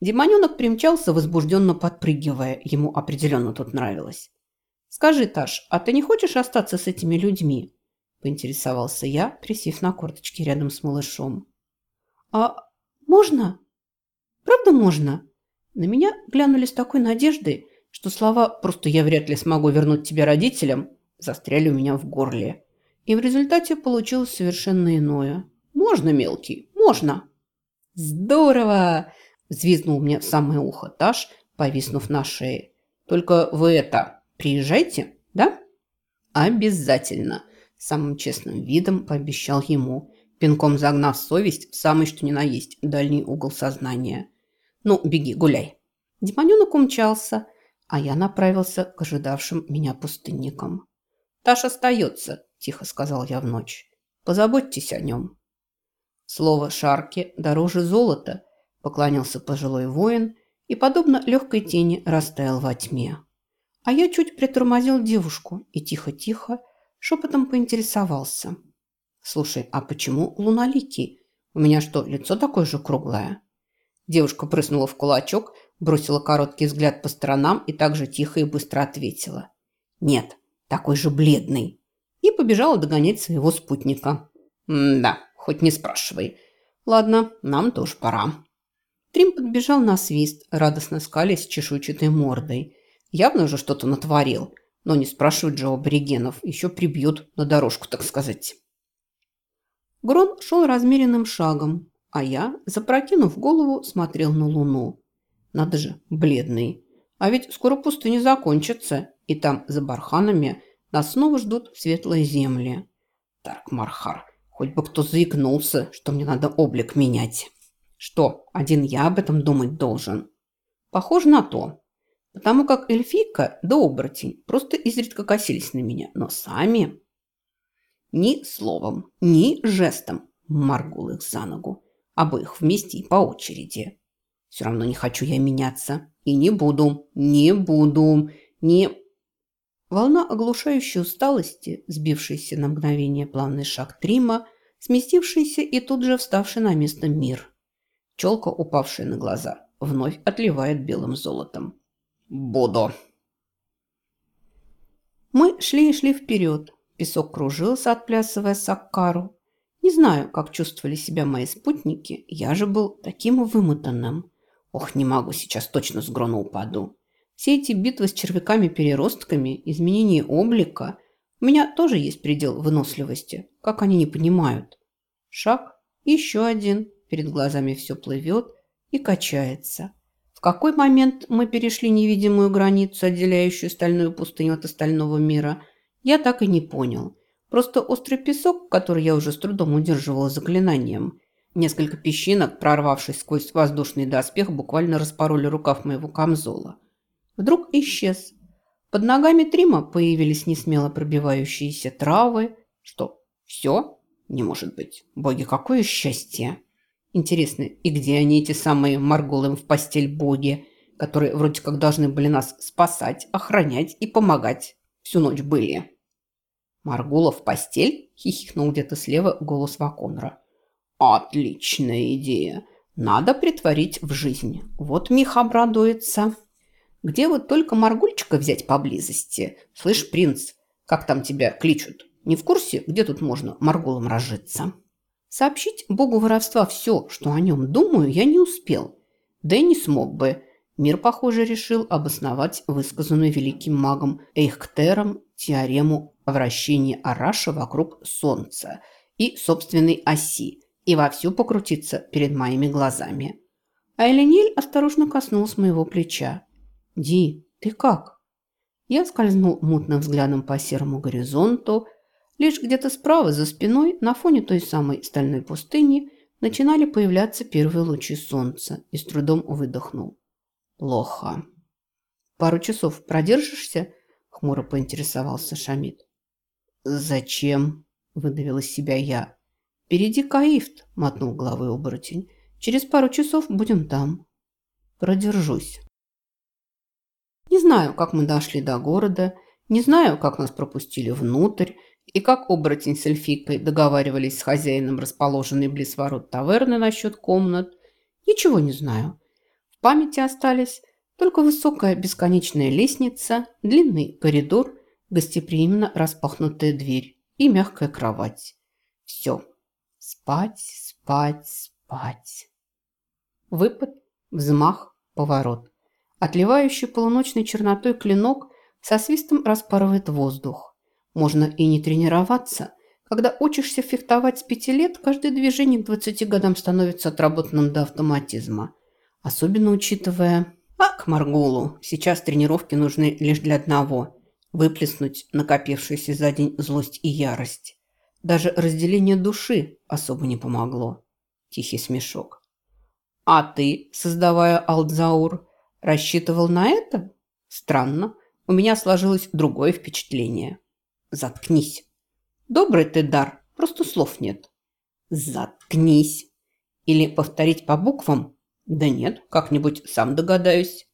Демоненок примчался, возбужденно подпрыгивая. Ему определенно тут нравилось. «Скажи, Таш, а ты не хочешь остаться с этими людьми?» Поинтересовался я, присев на корточки рядом с малышом. «А можно? Правда можно?» На меня глянули с такой надеждой, что слова «просто я вряд ли смогу вернуть тебя родителям» застряли у меня в горле. И в результате получилось совершенно иное. «Можно, мелкий, можно!» «Здорово!» – взвизгнул мне в самое ухо Таш, повиснув на шее. «Только вы это, приезжайте, да?» «Обязательно!» – самым честным видом пообещал ему, пинком загнав совесть в самый что ни на есть дальний угол сознания. «Ну, беги, гуляй!» Демоненок умчался, а я направился к ожидавшим меня пустынникам. «Таш остается», – тихо сказал я в ночь. «Позаботьтесь о нем». Слово «шарки» дороже золота, поклонился пожилой воин и, подобно легкой тени, растаял во тьме. А я чуть притормозил девушку и тихо-тихо шепотом поинтересовался. «Слушай, а почему луналикий? У меня что, лицо такое же круглое?» Девушка прыснула в кулачок, бросила короткий взгляд по сторонам и также тихо и быстро ответила. «Нет, такой же бледный!» И побежала догонять своего спутника. «Да, хоть не спрашивай. Ладно, нам тоже пора». Трим подбежал на свист, радостно скалясь чешуйчатой мордой. Явно уже что-то натворил, но не спрашивают же у аборигенов, еще прибьют на дорожку, так сказать. Грон шел размеренным шагом, а я, запрокинув голову, смотрел на луну. Надо же, бледный. А ведь скоро пустыня закончится, и там, за барханами, нас снова ждут светлые земли. Так, Мархар, хоть бы кто заикнулся, что мне надо облик менять. Что, один я об этом думать должен? Похоже на то. Потому как эльфийка да оборотень просто изредка косились на меня, но сами... Ни словом, ни жестом моргул их за ногу. Обоих вместе и по очереди. Все равно не хочу я меняться. И не буду, не буду, не... Волна оглушающей усталости, сбившаяся на мгновение плавный шаг Трима, сместившийся и тут же вставший на место мир. Челка, упавшая на глаза, вновь отливает белым золотом. «Буду!» Мы шли и шли вперед. Песок кружился, отплясывая саккару. Не знаю, как чувствовали себя мои спутники, я же был таким вымотанным. Ох, не могу, сейчас точно с грона упаду. Все эти битвы с червяками-переростками, изменение облика. У меня тоже есть предел выносливости. Как они не понимают? Шаг, еще один. Перед глазами все плывет и качается. В какой момент мы перешли невидимую границу, отделяющую стальную пустыню от остального мира, я так и не понял. Просто острый песок, который я уже с трудом удерживала заклинанием, Несколько песчинок, прорвавшись сквозь воздушный доспех, буквально распороли рукав моего камзола. Вдруг исчез. Под ногами Трима появились несмело пробивающиеся травы. Что, все? Не может быть. Боги, какое счастье! Интересно, и где они, эти самые Марголы в постель боги, которые вроде как должны были нас спасать, охранять и помогать? Всю ночь были. Маргула в постель? Хихикнул где-то слева голос Ваконра. Отличная идея. Надо притворить в жизнь. Вот Мих обрадуется. Где вот только Маргульчика взять поблизости? Слышь, принц, как там тебя кличут? Не в курсе, где тут можно Маргулом разжиться? Сообщить богу воровства все, что о нем думаю, я не успел. Да и не смог бы. Мир, похоже, решил обосновать высказанную великим магом Эйхктером теорему о вращении Араша вокруг Солнца и собственной оси – и вовсю покрутиться перед моими глазами. А Элениль осторожно коснулась моего плеча. «Ди, ты как?» Я скользнул мутным взглядом по серому горизонту. Лишь где-то справа, за спиной, на фоне той самой стальной пустыни, начинали появляться первые лучи солнца и с трудом выдохнул. «Плохо». «Пару часов продержишься?» – хмуро поинтересовался Шамид. «Зачем?» – выдавил из себя я. «Впереди Каифт», – мотнул головой оборотень. «Через пару часов будем там». «Продержусь». Не знаю, как мы дошли до города, не знаю, как нас пропустили внутрь, и как оборотень с эльфикой договаривались с хозяином расположенной близ ворот таверны насчет комнат. Ничего не знаю. В памяти остались только высокая бесконечная лестница, длинный коридор, гостеприимно распахнутая дверь и мягкая кровать. Все. Спать, спать, спать. Выпад, взмах, поворот. Отливающий полуночной чернотой клинок со свистом распарывает воздух. Можно и не тренироваться. Когда учишься фехтовать с пяти лет, каждое движение к 20 годам становится отработанным до автоматизма. Особенно учитывая... А к Маргулу сейчас тренировки нужны лишь для одного – выплеснуть накопившуюся за день злость и ярость. Даже разделение души особо не помогло. Тихий смешок. А ты, создавая Алдзаур, рассчитывал на это? Странно. У меня сложилось другое впечатление. Заткнись. Добрый ты дар, просто слов нет. Заткнись. Или повторить по буквам? Да нет, как-нибудь сам догадаюсь.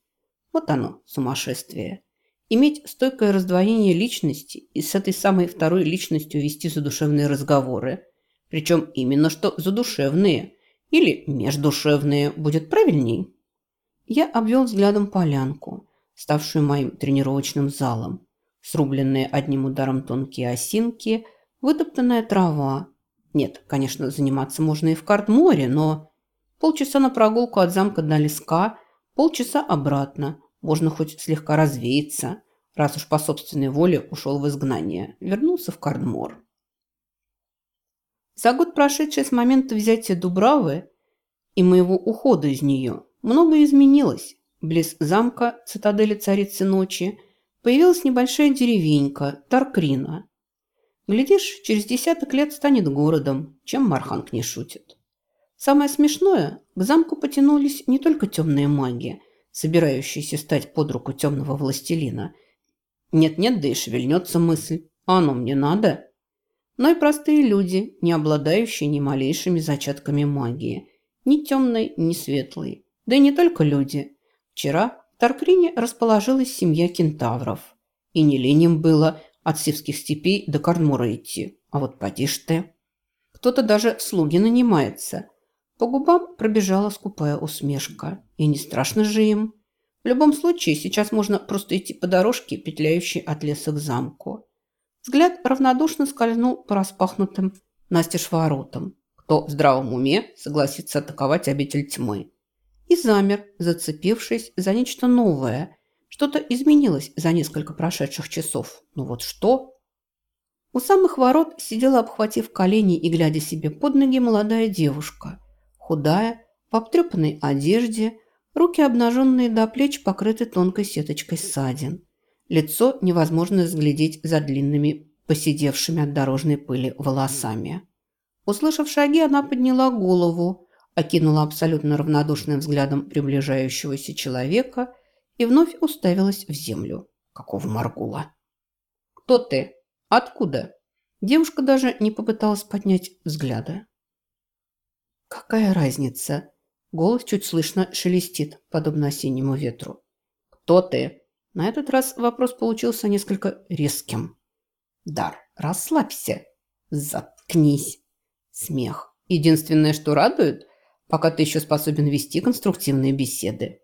Вот оно, сумасшествие. Иметь стойкое раздвоение личности и с этой самой второй личностью вести задушевные разговоры. Причем именно что задушевные. Или междушевные будет правильней. Я обвел взглядом полянку, ставшую моим тренировочным залом. Срубленные одним ударом тонкие осинки, вытоптанная трава. Нет, конечно, заниматься можно и в Кардморе, но... Полчаса на прогулку от замка до леска, полчаса обратно. Можно хоть слегка развеяться, раз уж по собственной воле ушел в изгнание. Вернулся в Кардмор. За год, прошедший с момента взятия Дубравы и моего ухода из нее, Многое изменилось. Близ замка, цитадели царицы ночи, появилась небольшая деревенька Таркрина. Глядишь, через десяток лет станет городом, чем Марханг не шутит. Самое смешное, к замку потянулись не только темные маги, собирающиеся стать под руку темного властелина. Нет-нет, да и шевельнется мысль, а оно мне надо. Но и простые люди, не обладающие ни малейшими зачатками магии, ни темной, ни светлой. Да и не только люди. Вчера Таркрине расположилась семья кентавров. И не леним было от Сивских степей до Карнмура идти. А вот поди ж ты. Кто-то даже слуги нанимается. По губам пробежала скупая усмешка. И не страшно же им. В любом случае, сейчас можно просто идти по дорожке, петляющей от леса к замку. Взгляд равнодушно скользнул по распахнутым настежь воротам. Кто в здравом уме согласится атаковать обитель тьмы? И замер, зацепившись за нечто новое. Что-то изменилось за несколько прошедших часов. Ну вот что? У самых ворот сидела, обхватив колени и глядя себе под ноги, молодая девушка. Худая, в обтрепанной одежде, руки обнаженные до плеч, покрыты тонкой сеточкой ссадин. Лицо невозможно разглядеть за длинными, посидевшими от дорожной пыли волосами. Услышав шаги, она подняла голову, окинула абсолютно равнодушным взглядом приближающегося человека и вновь уставилась в землю. Какого Маргула? «Кто ты? Откуда?» Девушка даже не попыталась поднять взгляда. «Какая разница?» Голос чуть слышно шелестит, подобно осеннему ветру. «Кто ты?» На этот раз вопрос получился несколько резким. «Дар, расслабься. Заткнись». Смех. Единственное, что радует, пока ты еще способен вести конструктивные беседы.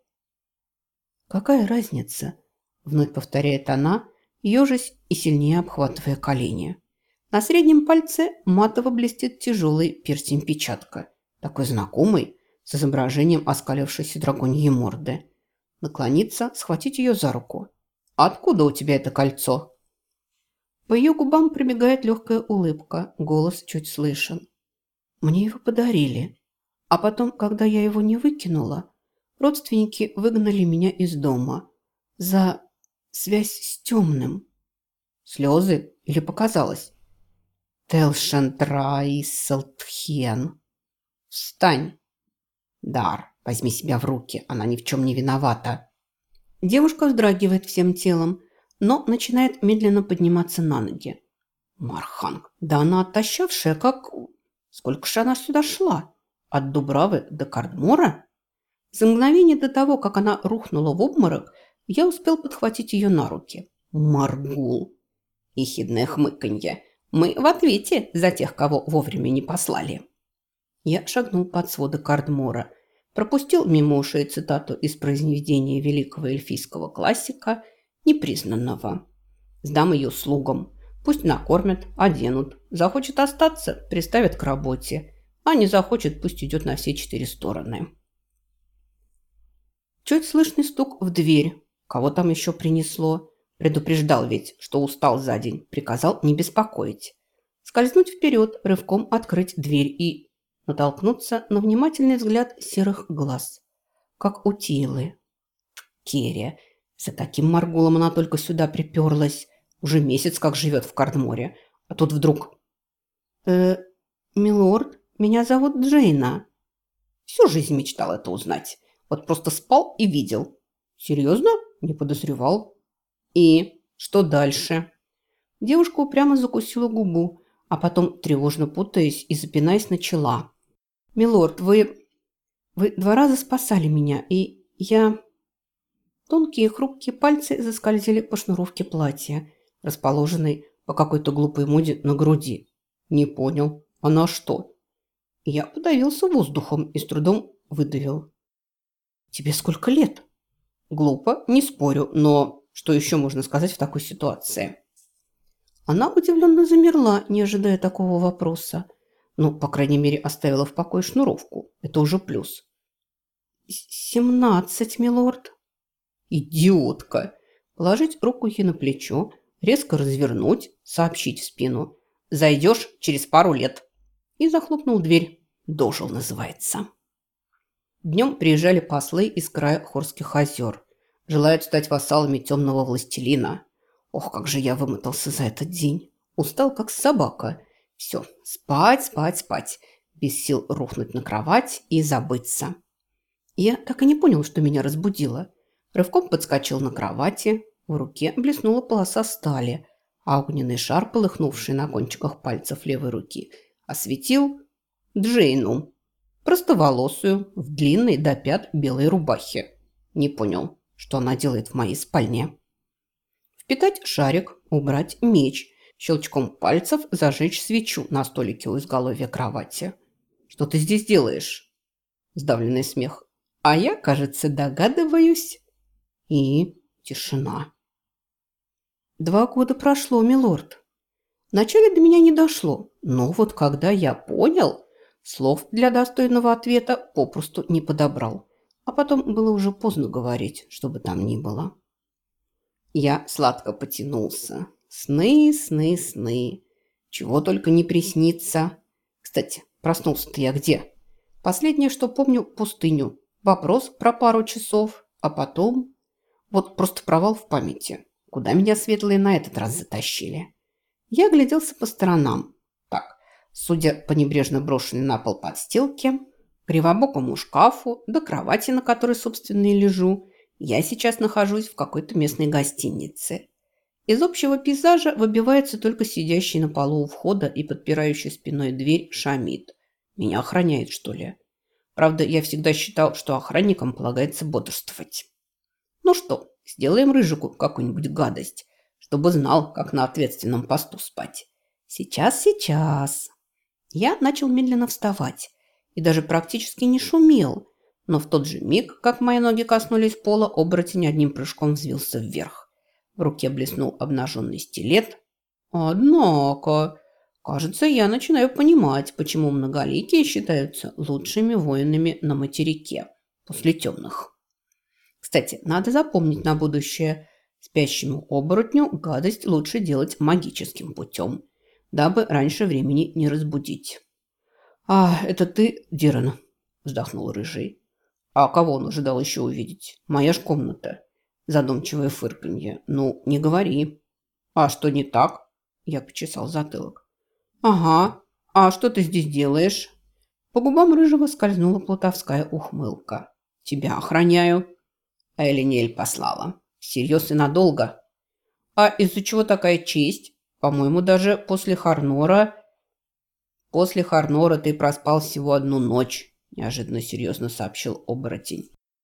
«Какая разница?» – вновь повторяет она, ежась и сильнее обхватывая колени. На среднем пальце матово блестит тяжелый перстень-печатка, такой знакомый, с изображением оскалившейся драконьей морды. Наклониться, схватить ее за руку. «Откуда у тебя это кольцо?» По ее губам пробегает легкая улыбка, голос чуть слышен. «Мне его подарили», а потом, когда я его не выкинула, родственники выгнали меня из дома за связь с темным. Слезы или показалось? Телшентрайселтхен. Встань. Дар, возьми себя в руки, она ни в чем не виновата. Девушка вздрагивает всем телом, но начинает медленно подниматься на ноги. Марханг, да она оттащавшая, как... Сколько же она сюда шла? От Дубравы до Кардмора? За мгновение до того, как она рухнула в обморок, я успел подхватить ее на руки. Маргул. Ехидное хмыканье. Мы в ответе за тех, кого вовремя не послали. Я шагнул под своды Кардмора, пропустил мимо ушей цитату из произведения великого эльфийского классика, непризнанного. Сдам ее слугам. Пусть накормят, оденут. Захочет остаться, приставят к работе. А не захочет, пусть идет на все четыре стороны. Чуть слышный стук в дверь. Кого там еще принесло? Предупреждал ведь, что устал за день. Приказал не беспокоить. Скользнуть вперед, рывком открыть дверь и натолкнуться на внимательный взгляд серых глаз. Как у Тилы. Керия. За таким Маргулом она только сюда приперлась. Уже месяц как живет в Кардморе. А тут вдруг... «Э, милорд, меня зовут Джейна». Всю жизнь мечтал это узнать. Вот просто спал и видел. Серьезно? Не подозревал. И что дальше? Девушка упрямо закусила губу, а потом, тревожно путаясь и запинаясь, начала. «Милорд, вы... вы два раза спасали меня, и я...» Тонкие хрупкие пальцы заскользили по шнуровке платья, расположенной по какой-то глупой моде на груди. «Не понял. Она что?» Я подавился воздухом и с трудом выдавил. «Тебе сколько лет?» «Глупо, не спорю, но что еще можно сказать в такой ситуации?» Она удивленно замерла, не ожидая такого вопроса. Ну, по крайней мере, оставила в покое шнуровку. Это уже плюс. «Семнадцать, милорд». «Идиотка!» Положить руку ей на плечо, резко развернуть, сообщить в спину. «Зайдешь через пару лет». И захлопнул дверь. «Дожил» называется. Днем приезжали послы из края Хорских озер. Желают стать вассалами темного властелина. Ох, как же я вымотался за этот день. Устал, как собака. Все, спать, спать, спать. Без сил рухнуть на кровать и забыться. Я так и не понял, что меня разбудило. Рывком подскочил на кровати. В руке блеснула полоса стали, а огненный шар, полыхнувший на кончиках пальцев левой руки, осветил Джейну, простоволосую, в длинной до пят белой рубахе. Не понял, что она делает в моей спальне. Впитать шарик, убрать меч, щелчком пальцев зажечь свечу на столике у изголовья кровати. «Что ты здесь делаешь?» Сдавленный смех. «А я, кажется, догадываюсь». И тишина. Два года прошло, милорд. Вначале до меня не дошло, но вот когда я понял, Слов для достойного ответа попросту не подобрал. А потом было уже поздно говорить, что бы там ни было. Я сладко потянулся. Сны, сны, сны. Чего только не приснится. Кстати, проснулся-то я где? Последнее, что помню, пустыню. Вопрос про пару часов, а потом... Вот просто провал в памяти. Куда меня светлые на этот раз затащили? Я огляделся по сторонам. Судя по небрежно брошенной на пол подстилке, кривобокому шкафу до кровати, на которой, собственно, и лежу, я сейчас нахожусь в какой-то местной гостинице. Из общего пейзажа выбивается только сидящий на полу у входа и подпирающий спиной дверь Шамид. Меня охраняет, что ли? Правда, я всегда считал, что охранникам полагается бодрствовать. Ну что, сделаем Рыжику какую-нибудь гадость, чтобы знал, как на ответственном посту спать. Сейчас, сейчас. Я начал медленно вставать и даже практически не шумел, но в тот же миг, как мои ноги коснулись пола, оборотень одним прыжком взвился вверх. В руке блеснул обнаженный стилет. Однако, кажется, я начинаю понимать, почему многоликие считаются лучшими воинами на материке после темных. Кстати, надо запомнить на будущее. Спящему оборотню гадость лучше делать магическим путем дабы раньше времени не разбудить. «А, это ты, Диран?» – вздохнул Рыжий. «А кого он ожидал еще увидеть? Моя ж комната». Задумчивое фырканье. «Ну, не говори». «А что не так?» – я почесал затылок. «Ага. А что ты здесь делаешь?» По губам Рыжего скользнула плутовская ухмылка. «Тебя охраняю». Элинель послала. «Серьез и надолго». «А из-за чего такая честь?» По-моему, даже после Харнора... После Харнора ты проспал всего одну ночь, неожиданно серьезно сообщил оборотень.